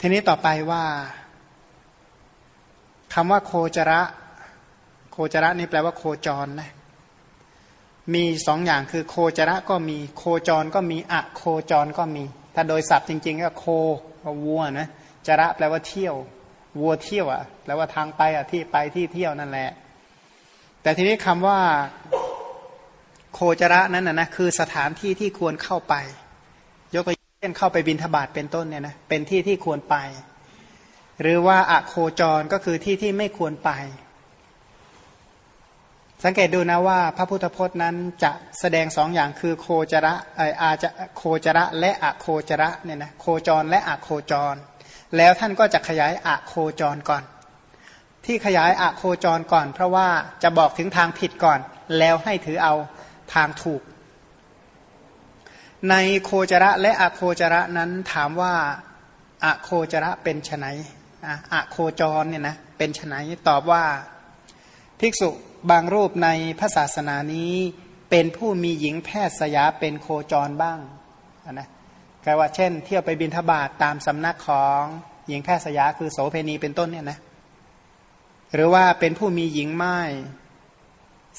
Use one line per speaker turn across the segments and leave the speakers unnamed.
ทีนี้ต่อไปว่าคำว่าโคจระ โคจระนี่แปลว่าโคจรนะมีสองอย่างคือโคจระก็มีโคจรก็มีอะโคจรก็มี ถ้าโดยศัพท์จริง ๆ ก็โควัวนะจระแปลว่าเที่ยว วัวเที่ยวอะแปลว่าทางไปอะที่ไปที่เที่ยวนั่นแหละ แต่ทีนี้คำว่าโคจระนั้นนะนะคือสถานที่ที่ควรเข้าไป เช่นเข้าไปบินทบาทเป็นต้นเนี่ยนะเป็นที่ที่ควรไป หรือว่าอะโคจรก็คือที่ที่ไม่ควรไป สังเกตดูนะว่าพระพุทธพจน์นั้นจะแสดงสองอย่างคือโคจระไอาจะโคจระและอะโคจระเนี่ยนะโคจรและอะโคจร แล้วท่านก็จะขยายอะโคจรก่อน ที่ขยายอะโคจรก่อน เพราะว่าจะบอกถึงทางผิดก่อน แล้วให้ถือเอาทางถูก ในโคจระและอะโคจระนั้นถามว่าอะโคจระเป็นไฉนอะโคจรเนี่ยนะเป็นไฉนตอบว่าภิกษุบางรูปในพระศาสนานี้เป็นผู้มีหญิงแพทย์สยาเป็นโคจรบ้างนะแปลว่าเช่น เที่ยวไปบินทบาทตามสำนักของหญิงแพทย์สยาคือโสเพณีเป็นต้นเนี่ยนะหรือว่าเป็นผู้มีหญิงไม้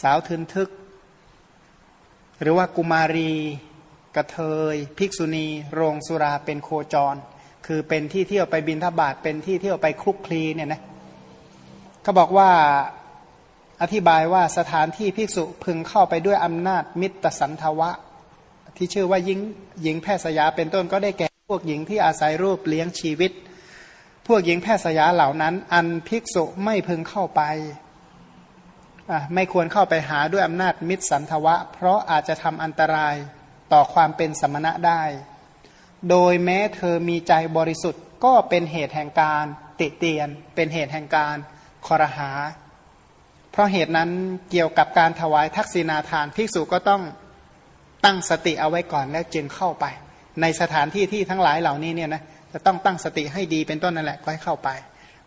สาวทึนทึก หรือว่ากุมารี กระเทย ภิกษุณี โรงสุราเป็นโคจร คือเป็นที่เที่ยวไปบินทบาทเป็นที่เที่ยวไปคลุกคลีเนี่ยนะเขาบอกว่าอธิบายว่าสถานที่ภิกษุพึงเข้าไปด้วยอำนาจมิตรสันทวะ ที่ชื่อว่าหญิงหญิงแพทย์สยาเป็นต้นก็ได้แก่พวกหญิงที่อาศัยรูปเลี้ยงชีวิต พวกหญิงแพทย์สยาเหล่านั้น อันภิกษุไม่พึงเข้าไปไม่ควรเข้าไปหาด้วยอำนาจมิตรสันทวะ เพราะอาจจะทำอันตราย ต่อความเป็นสมณะได้ โดยแม้เธอมีใจบริสุทธิ์ ก็เป็นเหตุแห่งการติเตียน เป็นเหตุแห่งการคอรหา เพราะเหตุนั้นเกี่ยวกับการถวายทักษิณาทานภิกษุก็ต้องตั้งสติเอาไว้ก่อนแล้วจึงเข้าไป ในสถานที่ที่ทั้งหลายเหล่านี้เนี่ยนะจะต้องตั้งสติให้ดีเป็นต้นนั่นแหละก็ให้เข้าไป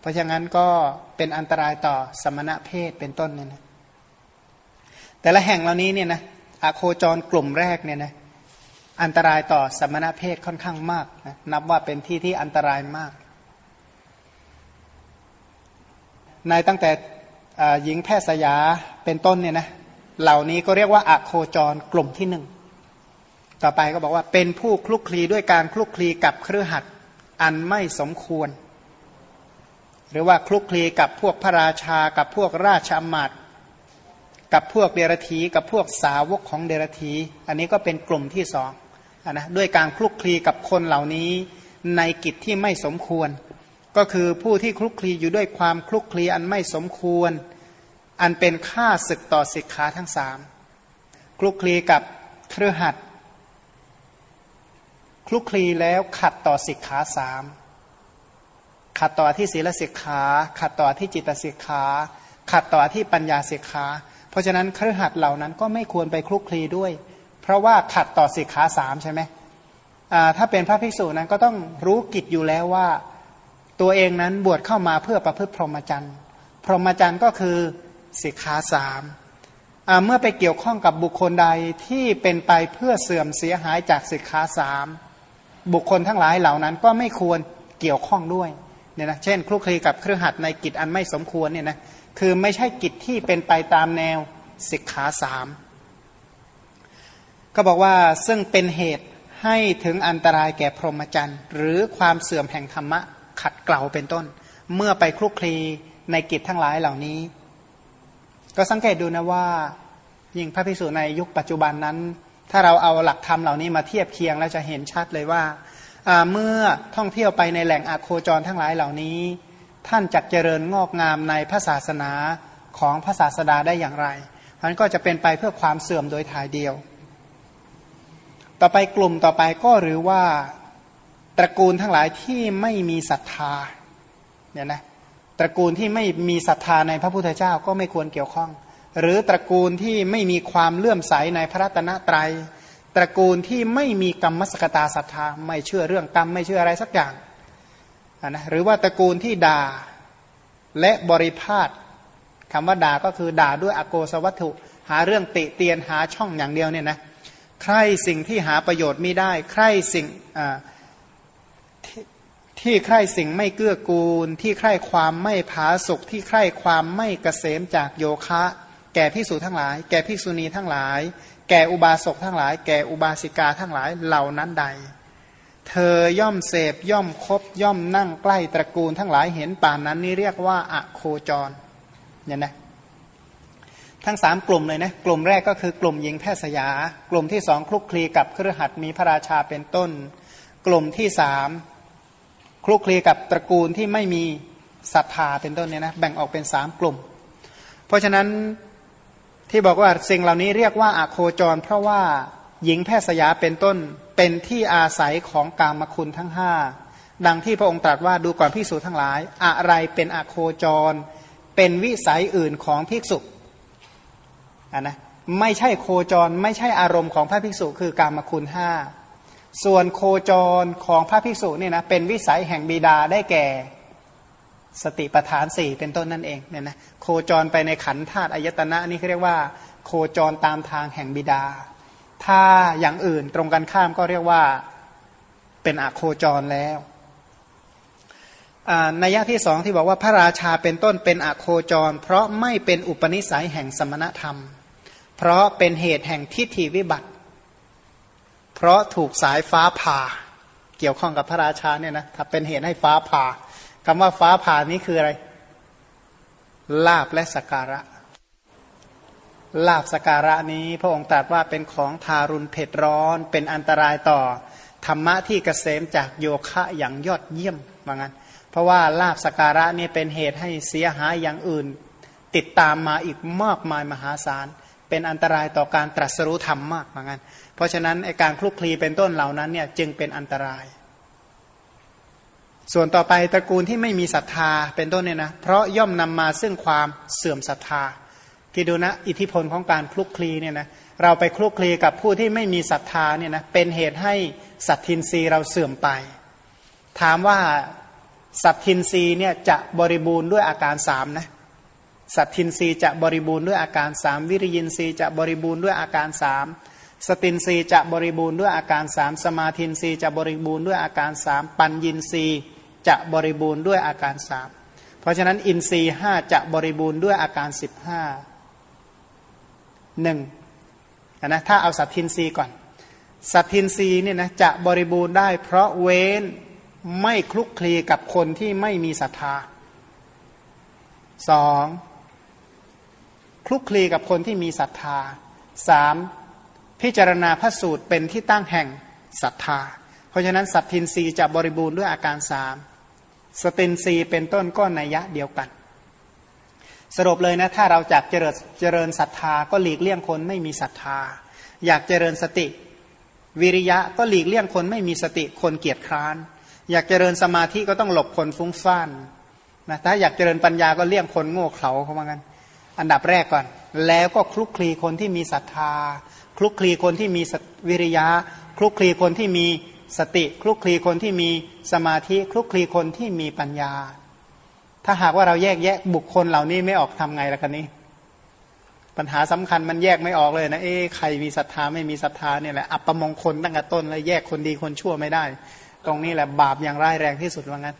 เพราะฉะนั้นก็เป็นอันตรายต่อสมณะเพศเป็นต้นเนี่ยนะแต่ละแห่งเหล่านี้เนี่ยนะอโคจรกลุ่มแรกเนี่ยนะ อันตรายต่อสมณเพศค่อนข้างมากนะนับว่าเป็นที่ที่อันตรายมาก ในตั้งแต่หญิงแพทย์สยาเป็นต้นเนี่ยนะเหล่านี้ก็เรียกว่าอโคจรกลุ่มที่หนึ่งต่อไปก็บอกว่าเป็นผู้คลุกคลีด้วยการคลุกคลีกับเครือขัดอันไม่สมควร หรือว่าคลุกคลีกับพวกพระราชากับพวกราชอมาตย์กับพวกเดรธีกับพวกสาวกของเดรธีอันนี้ก็เป็นกลุ่มที่สอง นะด้วยการคลุกคลีกับคนเหล่านี้ในกิจที่ไม่สมควร ก็คือผู้ที่คลุกคลีอยู่ด้วยความคลุกคลีอันไม่สมควร อันเป็นค่าศึกต่อสิกขาทั้งสามคลุกคลีกับเครือหัดคลุกคลีแล้วขัดต่อสิกขาสามขัดต่อที่ศีลสิกขา ขัดต่อที่จิตสิกขา ขัดต่อที่ปัญญาสิกขา เพราะฉะนั้นเครือหัดเหล่านั้นก็ไม่ควรไปคลุกคลีด้วย เพราะว่าขัดต่อสิกขาสามใช่ไหมถ้าเป็นพระภิกษุนั้นก็ต้องรู้กิจอยู่แล้วว่า ตัวเองนั้นบวชเข้ามาเพื่อประพฤติพรหมจรรย์ พรหมจรรย์ก็คือสิกขาสามเมื่อไปเกี่ยวข้องกับบุคคลใดที่เป็นไปเพื่อเสื่อมเสียหายจากสิกขาสามบุคคลทั้งหลายเหล่านั้นก็ไม่ควรเกี่ยวข้องด้วยเนี่ยนะเช่นคลุกคลีกับเครือขัดในกิจอันไม่สมควรเนี่ยนะคือไม่ใช่กิจที่เป็นไปตามแนวสิกขาสาม ก็บอกว่าซึ่งเป็นเหตุให้ถึงอันตรายแก่พรหมจรรย์ หรือความเสื่อมแห่งธรรมะขัดเกลาเป็นต้น เมื่อไปคลุกคลีในกิจทั้งหลายเหล่านี้ ก็สังเกตดูนะว่า ยิ่งพระภิกษุในยุคปัจจุบันนั้น ถ้าเราเอาหลักธรรมเหล่านี้มาเทียบเคียงแล้วจะเห็นชัดเลยว่า เมื่อท่องเที่ยวไปในแหล่งอาโคจรทั้งหลายเหล่านี้ ท่านจักเจริญงอกงามในพระศาสนาของพระศาสดาได้อย่างไรมันก็จะเป็นไปเพื่อความเสื่อมโดยถ่ายเดียว ต่อไปกลุ่มต่อไปก็หรือว่าตระกูลทั้งหลายที่ไม่มีศรัทธาเนี่ยนะตระกูลที่ไม่มีศรัทธาในพระพุทธเจ้าก็ไม่ควรเกี่ยวข้อง หรือตระกูลที่ไม่มีความเลื่อมใสในพระรัตนตรยัย ตระกูลที่ไม่มีกรรมสกตาศรัทธาไม่เชื่อเรื่องกรรมไม่เชื่ออะไรสักอย่างนะหรือว่าตระกูลที่ด่าและบริพาทคำว่าด่าก็คือด่าด้วยอโกสวัตถุ หาเรื่องติเตียนหาช่องอย่างเดียวเนี่ยนะ ใครสิ่งที่หาประโยชน์ไม่ได้ ใครสิ่งที่ใคร่สิ่งไม่เกื้อกูล ที่ใคร่ความไม่ผาสุกที่ใคร่ความไม่เกษมจากโยคะ แก่ภิกษุทั้งหลาย แก่ภิกษุณีทั้งหลาย แก่อุบาสกทั้งหลาย แก่อุบาสิกาทั้งหลายเหล่านั้นใด เธอย่อมเสพย่อมคบย่อมนั่งใกล้ตระกูลทั้งหลายเห็นป่านนั้นนี่เรียกว่าอะโคจรเนี่ยนะ ทั้งสามกลุ่มเลยนะกลุ่มแรกก็คือกลุ่มหญิงแพทย์สยา กลุ่มที่สองคลุกคลีกับเครือขัดมีพระราชาเป็นต้น กลุ่มที่สามคลุกคลีกับตระกูลที่ไม่มีศรัทธาเป็นต้นเนี่ยนะแบ่งออกเป็นสามกลุ่ม เพราะฉะนั้นที่บอกว่าสิ่งเหล่านี้เรียกว่าอาโคจร เพราะว่าหญิงแพทย์สยาเป็นต้นเป็นที่อาศัยของกามคุณทั้งห้าดังที่พระองค์ตรัสว่าดูก่อนภิกษุทั้งหลาย อะไรเป็นอาโคจร เป็นวิสัยอื่นของภิกษุ อะนะไม่ใช่โคจรไม่ใช่อารมณ์ของพระภิกษุ คือกามคุณห้าส่วนโคจรของพระภิกษุเนี่ยนะเป็นวิสัยแห่งบิดาได้แก่ สติปทานสี่เป็นต้นนั่นเองเนี่ยนะโคจรไปในขันธาตุอายตนะนี่เขาเรียกว่า โคจรตามทางแห่งบิดา ถ้าอย่างอื่นตรงกันข้ามก็เรียกว่าเป็นอโคจรแล้วนัยยะที่สองที่บอกว่าพระราชาเป็นต้นเป็นอโคจร เพราะไม่เป็นอุปนิสัยแห่งสมณธรรม เพราะเป็นเหตุแห่งทิฏฐิวิบัติ เพราะถูกสายฟ้าผ่า เกี่ยวข้องกับพระราชาเนี่ยนะถ้าเป็นเหตุให้ฟ้าผ่าคำว่าฟ้าผ่านี้คืออะไร ลาบและสการะ ลาบสการะนี้พระองค์ตรัสว่าเป็นของทารุณเผ็ดร้อน เป็นอันตรายต่อ ธรรมะที่เกษมจากโยคะอย่างยอดเยี่ยมว่างั้น เพราะว่าลาบสการะนี่เป็นเหตุให้เสียหายอย่างอื่น ติดตามมาอีกมากมายมหาศาลเเป็นอันตรายต่อการตรัสรู้ธรรมมากว่างั้นเพราะฉะนั้นไอการคลุกคลีเป็นต้นเหล่านั้นเนี่ยจึงเป็นอันตราย ส่วนต่อไปตระกูลที่ไม่มีศรัทธาเป็นต้นเนี่ยนะเพราะย่อมนำมาซึ่งความเสื่อมศรัทธาคิดดูนะอิทธิพลของการคลุกคลีเนี่ยนะเราไปคลุกคลีกับผู้ที่ไม่มีศรัทธาเนี่ยนะเป็นเหตุให้สัตทินรีเราเสื่อมไป ถามว่าสัตทินรีเนี่ยจะบริบูรณ์ด้วยอาการสามนะ สัตทินรีจะบริบูรณ์ด้วยอาการสามวิริยินรีจะบริบูรณ์ด้วยอาการสามสตินรีจะบริบูรณ์ด้วยอาการสามสมาธินรีจะบริบูรณ์ด้วยอาการสามปัญญินรีจะบริบูรณ์ด้วยอาการสามเพราะฉะนั้นอินทรีห้าจะบริบูรณ์ด้วยอาการสิบห้าหนึ่งนะถ้าเอาสัตทินรีก่อน สัตทินรีเนี่ยนะจะบริบูรณ์ได้ เพราะเว้นไม่คลุกคลีกับคนที่ไม่มีศรัทธาสอง คลุกคลีกับคนที่มีศรัทธาสามพิจารณาพระสูตรเป็นที่ตั้งแห่งศรัทธา เพราะฉะนั้นสัตทินรีจะบริบูรณ์ด้วยอาการสามสตินรีเป็นต้นก็นัยยะเดียวกัน สรุปเลยนะ ถ้าเราจากเจริญเจริญศรัทธาก็หลีกเลี่ยงคนไม่มีศรัทธา อยากเจริญสติ วิริยะก็หลีกเลี่ยงคนไม่มีสติคนเกียจคร้าน อยากเจริญสมาธิก็ต้องหลบคนฟุ้งซ่านนะถ้าอยากเจริญปัญญาก็เลี่ยงคนโง่เขลาเขาเหมือนกัน อันดับแรกก่อน แล้วก็คลุกคลีคนที่มีศรัทธา คลุกคลีคนที่มีวิริยะ คลุกคลีคนที่มีสติ คลุกคลีคนที่มีสมาธิ คลุกคลีคนที่มีปัญญา ถ้าหากว่าเราแยกแยะบุคคลเหล่านี้ไม่ออกทำไงล่ะกันนี้ ปัญหาสำคัญมันแยกไม่ออกเลยนะ เอ๊ใครมีศรัทธาไม่มีศรัทธาเนี่ยแหละอัปมงคลตั้งแต่ต้นแล้วแยกคนดีคนชั่วไม่ได้ ตรงนี้แหละบาปอย่างร้ายแรงที่สุดว่างั้น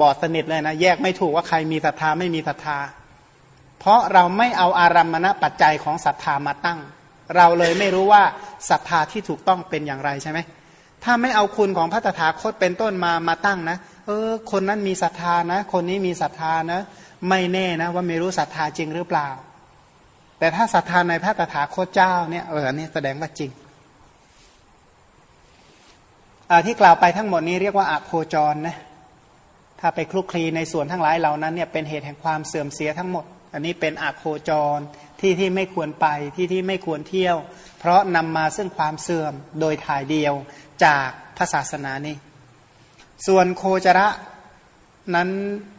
บอดสนิทเลยนะ แยกไม่ถูกว่าใครมีศรัทธาไม่มีศรัทธา เพราะเราไม่เอาอารัมมณปัจจัยของศรัทธามาตั้ง เราเลยไม่รู้ว่าศรัทธาที่ถูกต้องเป็นอย่างไรใช่ไหมถ้าไม่เอาคุณของพระตถาคตเป็นต้นมามาตั้งนะเออคนนั้นมีศรัทธานะ คนนี้มีศรัทธานะ ไม่แน่นะว่าไม่รู้ศรัทธาจริงหรือเปล่า แต่ถ้าศรัทธาในพระตถาคตเจ้าเนี่ยเอออันนี้แสดงว่าจริงที่กล่าวไปทั้งหมดนี้เรียกว่าอะโคจรนะถ้าไปคลุกคลีในส่วนทั้งหลายเหล่านั้นเนี่ยเป็นเหตุแห่งความเสื่อมเสียทั้งหมด อันนี้เป็นอาโคจรที่ที่ไม่ควรไปที่ที่ไม่ควรเที่ยว เพราะนำมาซึ่งความเสื่อมโดยถ่ายเดียวจากพระศาสนานี้ ส่วนโคจระนั้น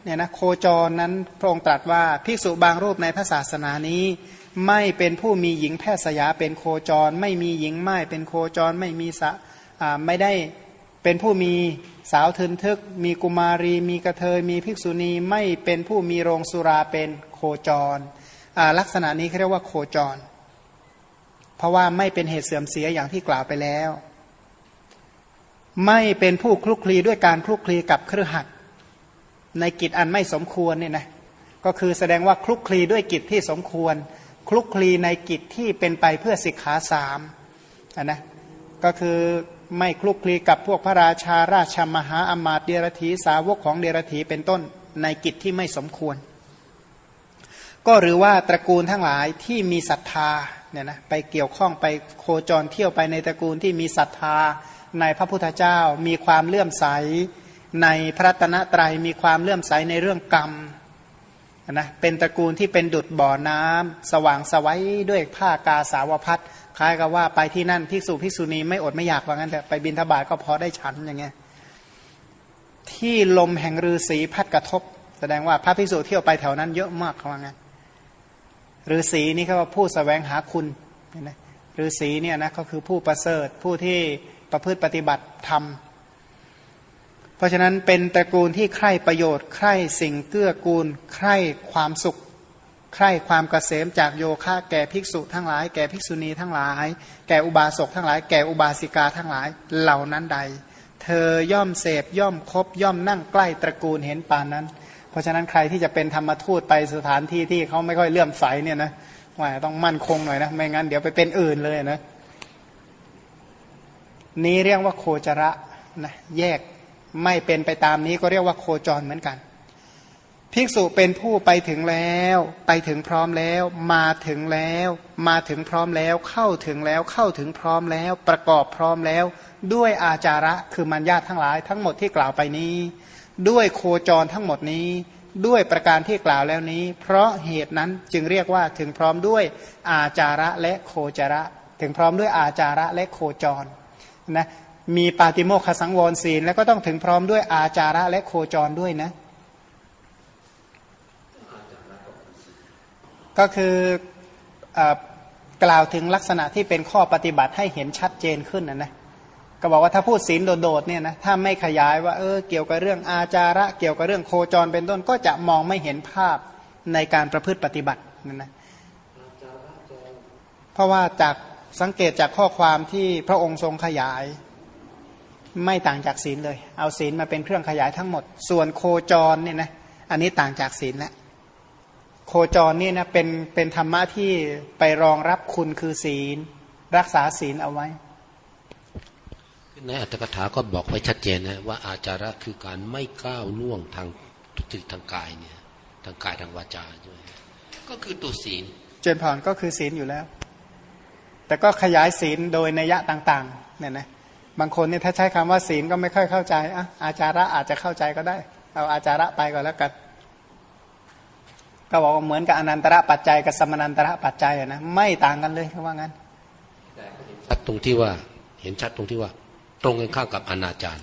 เนี่ยนะโคจรนั้นพระองค์ตรัสว่าภิกษุบางรูปในพระศาสนานี้ ไม่เป็นผู้มีหญิงแพทย์สยาเป็นโคจร ไม่มีหญิงไม้เป็นโคจรไม่มีสะไม่ได้เป็นผู้มีสาวทึนทึก มีกุมารี มีกระเทยมีภิกษุณีไม่เป็นผู้มีโรงสุราเป็น โคจร ลักษณะนี้เขาเรียกว่าโคจร เพราะว่าไม่เป็นเหตุเสื่อมเสียอย่างที่กล่าวไปแล้ว ไม่เป็นผู้คลุกคลีด้วยการคลุกคลีกับเครือขัดในกิจอันไม่สมควรเนี่ยนะก็คือแสดงว่าคลุกคลีด้วยกิจที่สมควร คลุกคลีในกิจที่เป็นไปเพื่อสิกขาสามนนะก็คือไม่คลุกคลีกับพวกพระราชาราชมหาอมาตย์เดรธีสาวกของเดรธีเป็นต้นในกิจที่ไม่สมควร ก็หรือว่าตระกูลทั้งหลายที่มีศรัทธาเนี่ยนะไปเกี่ยวข้องไปโคจรเที่ยวไปในตระกูลที่มีศรัทธาในพระพุทธเจ้า มีความเลื่อมใสในพระตนะตรัยมีความเลื่อมใสในเรื่องกรรมนะเป็นตระกูลที่เป็นดุดบ่อน้ำสว่างสวัยด้วยผ้ากาสาวพัดคล้ายกับว่าไปที่นั่นภิกษุภิกษุณีไม่อดไม่อยากว่างั้นแต่ไปบินทบาทก็พอได้ฉันอย่างเงี้ยที่ลมแห่งฤาษีพัดกระทบ แสดงว่าพระภิกษุเที่ยวไปแถวนั้นเยอะมากเขาว่างั้น ฤาษีนี่เขาว่าผู้สแสวงหาคุณนะฤาษีเนี่ยนะก็คือผู้ประเสริฐผู้ที่ประพฤติปฏิบัติธรรมเพราะฉะนั้นเป็นตระกูลที่ใคร่ประโยชน์ ใคร่สิ่งเกื้อกูล ใคร่ความสุข ใคร่ความเกษมจากโยคะแก่ภิกษุทั้งหลาย แก่ภิกษุณีทั้งหลาย แก่อุบาสกทั้งหลาย แก่อุบาสิกาทั้งหลายเหล่านั้นใด เธอย่อมเสพย่อมคบย่อมนั่งใกล้ตระกูลเห็นปานนั้น เพราะฉะนั้นใครที่จะเป็นธรรมทูตไปสถานที่ที่เขาไม่ค่อยเลื่อมใสเนี่ยนะว่าต้องมั่นคงหน่อยนะ ไม่งั้นเดี๋ยวไปเป็นอื่นเลยนะนี้เรียกว่าโคจระนะแยกไม่เป็นไปตามนี้ก็เรียกว่าโคจรเหมือนกัน ภิกษุเป็นผู้ไปถึงแล้ว ไปถึงพร้อมแล้ว มาถึงแล้ว มาถึงพร้อมแล้ว เข้าถึงแล้วเข้าถึงพร้อมแล้ว ประกอบพร้อมแล้ว ด้วยอาจาระคือมัญญาตทั้งหลายทั้งหมดที่กล่าวไปนี้ ด้วยโคจรทั้งหมดนี้ ด้วยประการที่กล่าวแล้วนี้ เพราะเหตุนั้นจึงเรียกว่าถึงพร้อมด้วยอาจาระและโคจระ ถึงพร้อมด้วยอาจาระและโคจรนะมีปาติโมคสังวรศีล แล้วก็ต้องถึงพร้อมด้วยอาจาระและโคจรด้วยนะ ก็คือกล่าวถึงลักษณะที่เป็นข้อปฏิบัติให้เห็นชัดเจนขึ้นนะนะ ก็บอกว่าถ้าพูดศีลโดดๆเนี่ยนะถ้าไม่ขยายว่าเออเกี่ยวกับเรื่องอาจาระ เกี่ยวกับเรื่องโคจรเป็นต้นก็จะมองไม่เห็นภาพในการประพฤติปฏิบัตินั่นนะเพราะว่าจากสังเกตจากข้อความที่พระองค์ทรงขยาย ไม่ต่างจากศีลเลย เอาศีลมาเป็นเครื่องขยายทั้งหมด ส่วนโคจรเนี่ยนะอันนี้ต่างจากศีลแล้วโคจรนี่นะเป็นเป็นธรรมะที่ไปรองรับคุณคือศีล รักษาศีลเอาไว้
ในอัตถกถาก็บอกไว้ชัดเจนนะว่าอาจาระคือการไม่ก้าวล่วงทางทุติทางกายเนี่ยทางกายทางวาจาด้วยก็คือตัวศีล
เจนพรก็คือศีลอยู่แล้ว แต่ก็ขยายศีลโดยนัยยะต่างๆเนี่ยนะบางคนเนี่ยถ้าใช้คำว่าศีลก็ไม่ค่อยเข้าใจอะอาจาระอาจจะเข้าใจก็ได้ เอาอาจาระไปก่อนแล้วกันก็บอกว่าเหมือนกับอนันตระปัจจัยกับสมนันตระปัจจัยนะไม่ต่างกันเลยเขาว่างั้น
ชัดตรงที่ว่า เห็นชัดตรงที่ว่า ตรงกันข้ามกับอนาจาร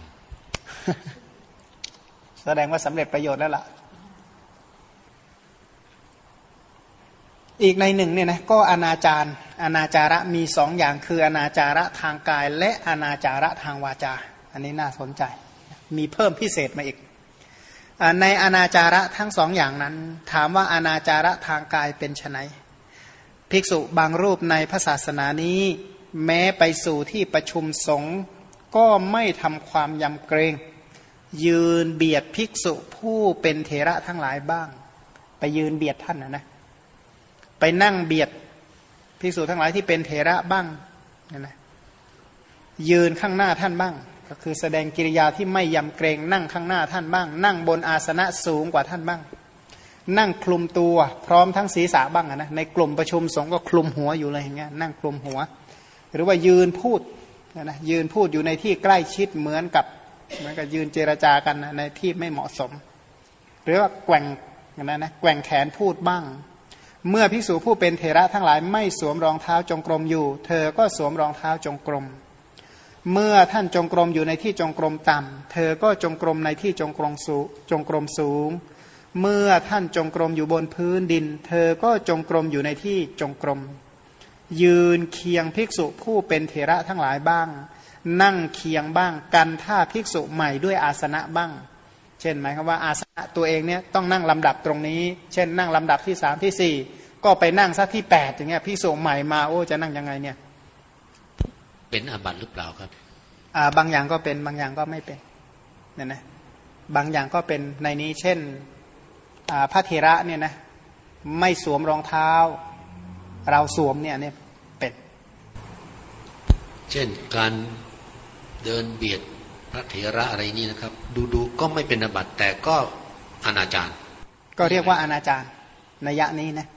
แสดงว่าสำเร็จประโยชน์แล้วล่ะ อีกในหนึ่งเนี่ยนะก็อนาจารอนาจาระมีสองอย่างคืออนาจาระทางกาย และอนาจาระทางวาจา อันนี้น่าสนใจ มีเพิ่มพิเศษมาอีกในอนาจาระทั้งสองอย่างนั้น ถามว่าอนาจาระทางกายเป็นไนภิกษุบางรูปในพระศาสนานี้ แม้ไปสู่ที่ประชุมสงฆ์ ก็ไม่ทำความยำเกรง ยืนเบียดภิกษุผู้เป็นเทระทั้งหลายบ้าง ไปยืนเบียดท่านนะนะไปนั่งเบียดภิกษุทั้งหลายที่เป็นเถระบ้างนี่นะยืนข้างหน้าท่านบ้าง ก็คือแสดงกิริยาที่ไม่ยำเกรง นั่งข้างหน้าท่านบ้าง นั่งบนอาสนะสูงกว่าท่านบ้าง นั่งคลุมตัวพร้อมทั้งศีรษะบ้างนะในกลุ่มประชุมสงฆ์ก็คลุมหัวอยู่เลยอย่างเงี้ยนั่งคลุมหัว หรือว่ายืนพูด นะยืนพูดอยู่ในที่ใกล้ชิดเหมือนกับเหมือนกับยืนเจรจากันนะในที่ไม่เหมาะสม หรือว่าแกว่งนะนะแกว่งแขนพูดบ้าง เมื่อภิกษุผู้เป็นเทระทั้งหลายไม่สวมรองเท้าจงกรมอยู่ เธอก็สวมรองเท้าจงกรม เมื่อท่านจงกรมอยู่ในที่จงกรมต่ำเธอก็จงกรมในที่จงกรมสูงจงกรมสูง เมื่อท่านจงกรมอยู่บนพื้นดิน เธอก็จงกรมอยู่ในที่จงกรม ยืนเคียงภิกษุผู้เป็นเทระทั้งหลายบ้าง นั่งเคียงบ้าง กันท่าภิกษุใหม่ด้วยอาสนะบ้าง เช่นหมายความว่าอาสนะตัวเองเนี่ยต้องนั่งลำดับตรงนี้ เช่น นั่งลำดับที่สามที่สี่ก็ไปนั่งซะที่แปดอย่างเงี้ยพี่โสใหม่มาโอ้จะนั่งยังไงเนี่ย
เป็นอาบัตหรือเปล่าครับ
บางอย่างก็เป็นบางอย่างก็ไม่เป็นเนี่ยนะบางอย่างก็เป็นในนี้เช่นพระเทระเนี่ยนะไม่สวมรองเท้า เราสวมเนี่ยเนี่ยเป็น
เช่นการเดินเบียดพระเถระอะไรนี่นะครับ ดูดูก็ไม่เป็นอบัตแต่ก็อนาจาร
ก็เรียกว่าอนาจารนัยะนี้นะ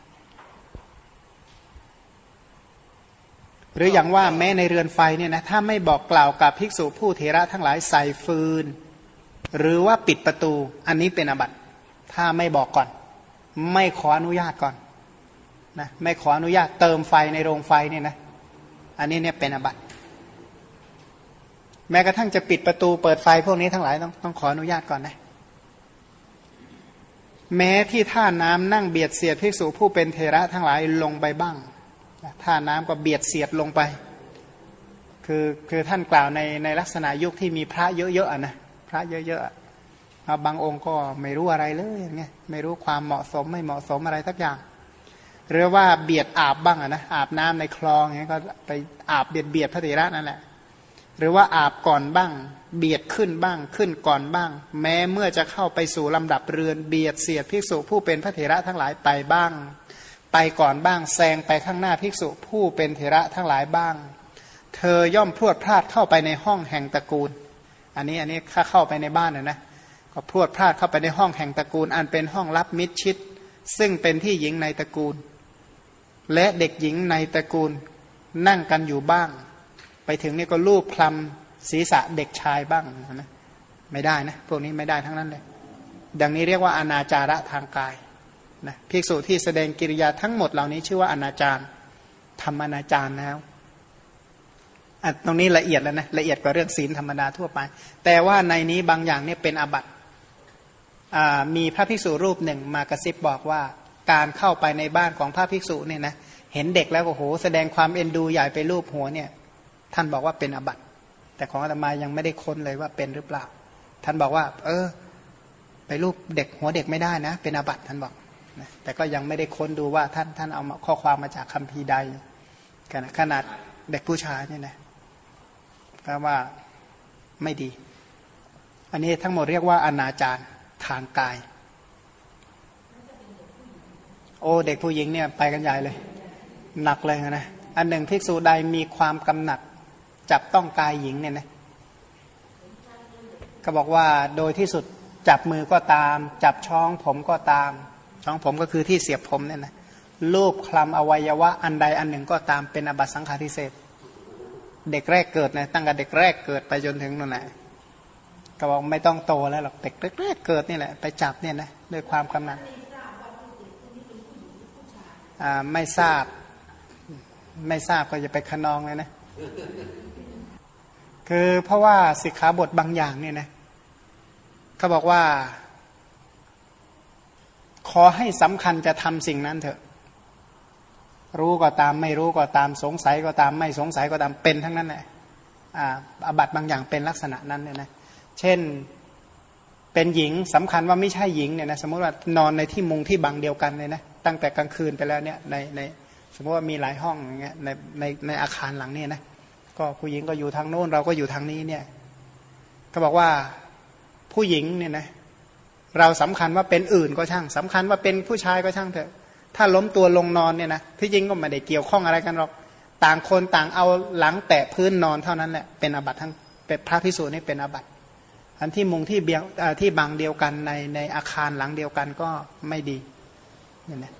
หรืออย่างว่าแม้ในเรือนไฟเนี่ยนะถ้าไม่บอกกล่าวกับภิกษุผู้เทระทั้งหลายใส่ฟืน หรือว่าปิดประตู อันนี้เป็นอบัตถ้าไม่บอกก่อน ไม่ขออนุญาตก่อน นะไม่ขออนุญาตเติมไฟในโรงไฟเนี่ยนะอันนี้เนี่ยเป็นอบัตแม้กระทั่งจะปิดประตูเปิดไฟพวกนี้ทั้งหลายต้องต้องขออนุญาตก่อนนะแม้ที่ท่าน้ำนั่งเบียดเสียดภิกษุผู้เป็นเทระทั้งหลายลงไปบ้างท่าน้ำก็เบียดเสียดลงไป คือคือท่านกล่าวในในลักษณะยุคที่มีพระเยอะๆนะพระเยอะๆบางองค์ก็ไม่รู้อะไรเลยอย่างเงี้ยไม่รู้ความเหมาะสมไม่เหมาะสมอะไรสักอย่าง หรือว่าเบียดอาบบ้างนะอาบน้ำในคลองอย่างเงี้ยก็ไปอาบเบียดเบียดพระเถระนั่นแหละ หรือว่าอาบก่อนบ้าง เบียดขึ้นบ้างขึ้นก่อนบ้าง แม้เมื่อจะเข้าไปสู่ลำดับเรือนเบียดเสียดภิกษุผู้เป็นพระเถระทั้งหลายไปบ้าง ไปก่อนบ้างแซงไปข้างหน้าภิกษุผู้เป็นเถระทั้งหลายบ้าง เธอย่อมพรวดพลาดเข้าไปในห้องแห่งตระกูล อันนี้อันนี้ถ้าเข้าไปในบ้านนะนะก็พรวดพลาดเข้าไปในห้องแห่งตระกูล อันเป็นห้องรับมิดชิด ซึ่งเป็นที่หญิงในตระกูล และเด็กหญิงในตระกูลนั่งกันอยู่บ้าง ไปถึงนี่ก็ลูบคลำศีรษะเด็กชายบ้างนะไม่ได้นะพวกนี้ไม่ได้ทั้งนั้นเลย ดังนี้เรียกว่าอนาจาระทางกายนะภิกษุที่แสดงกิริยาทั้งหมดเหล่านี้ชื่อว่าอนาจารทำอนาจารแล้วตรงนี้ละเอียดแล้วนะละเอียดกว่าเรื่องศีลธรรมดาทั่วไป แต่ว่าในนี้บางอย่างเนี่ยเป็นอบัตมีพระภิกษุรูปหนึ่งมากระซิบบอกว่า การเข้าไปในบ้านของพระภิกษุเนี่ยนะ เห็นเด็กแล้วโอ้โหแสดงความเอ็นดูใหญ่ไปรูปหัวเนี่ย ท่านบอกว่าเป็นอบัตแต่ของอาตมายังไม่ได้ค้นเลยว่าเป็นหรือเปล่า ท่านบอกว่า เออ ไปรูปเด็กหัวเด็กไม่ได้นะ เป็นอบัตท่านบอกแต่ก็ยังไม่ได้ค้นดูว่าท่านท่านเอาข้อความมาจากคัมภีร์ใดกันขนาดเด็กผู้ชายเนี่ยนะก็ว่าไม่ดี อันนี้ทั้งหมดเรียกว่าอนาจารทางกาย โอ้เด็กผู้หญิงเนี่ย ไปกันใหญ่เลย หนักเลยนะอันหนึ่งภิกษุใดมีความกำหนัด จับต้องกายหญิงเนี่ยนะก็บอกว่าโดยที่สุดจับมือก็ตาม จับช้องผมก็ตามช่องผมก็คือที่เสียบผมเนี่ยนะรูปคลำอวัยวะอันใดอันหนึ่งก็ตามเป็นอบัตสังฆาทิเศษเด็กแรกเกิดนะตั้งแต่เด็กแรกเกิดไปจนถึงนั่นแหละก็บอกไม่ต้องโตแล้วหรอกเด็กแรกเกิดนี่แหละไปจับเนี่ยนะด้วยความกำหนัดอ่าไม่ทราบ ไม่ทราบก็จะไปขนองเลยนะ คือเพราะว่าสิกขาบทบางอย่างเนี่ยนะเขาบอกว่า ขอให้สำคัญจะทำสิ่งนั้นเถอะ รู้ก็ตามไม่รู้ก็ตามสงสัยก็ตามไม่สงสัยก็ตามเป็นทั้งนั้นแหละอาบัตบางอย่างเป็นลักษณะนั้นเนี่ยนะ เช่นเป็นหญิงสำคัญว่าไม่ใช่หญิงเนี่ยนะสมมติว่านอนในที่มุงที่บังเดียวกันเลยนะตั้งแต่กลางคืนไปแล้วเนี่ยในใน สมมติว่ามีหลายห้องอย่างเงี้ยในในในอาคารหลังนี้นะก็ผู้หญิงก็อยู่ทางโน้นเราก็อยู่ทางนี้เนี่ยก็บอกว่าผู้หญิงเนี่ยนะเราสำคัญว่าเป็นอื่นก็ช่างสำคัญว่าเป็นผู้ชายก็ช่างเถอะ ถ้าล้มตัวลงนอนเนี่ยนะที่จริงก็ไม่ได้เกี่ยวข้องอะไรกันหรอกต่างคนต่างเอาหลังแตะพื้นนอนเท่านั้นแหละเป็นอาบัตทั้งเป็นพระพิสูจน์นี่เป็นอาบัตอันที่มุงที่เบียงที่บางเดียวกันในในอาคารหลังเดียวกันก็ไม่ดีเนี่ยนะ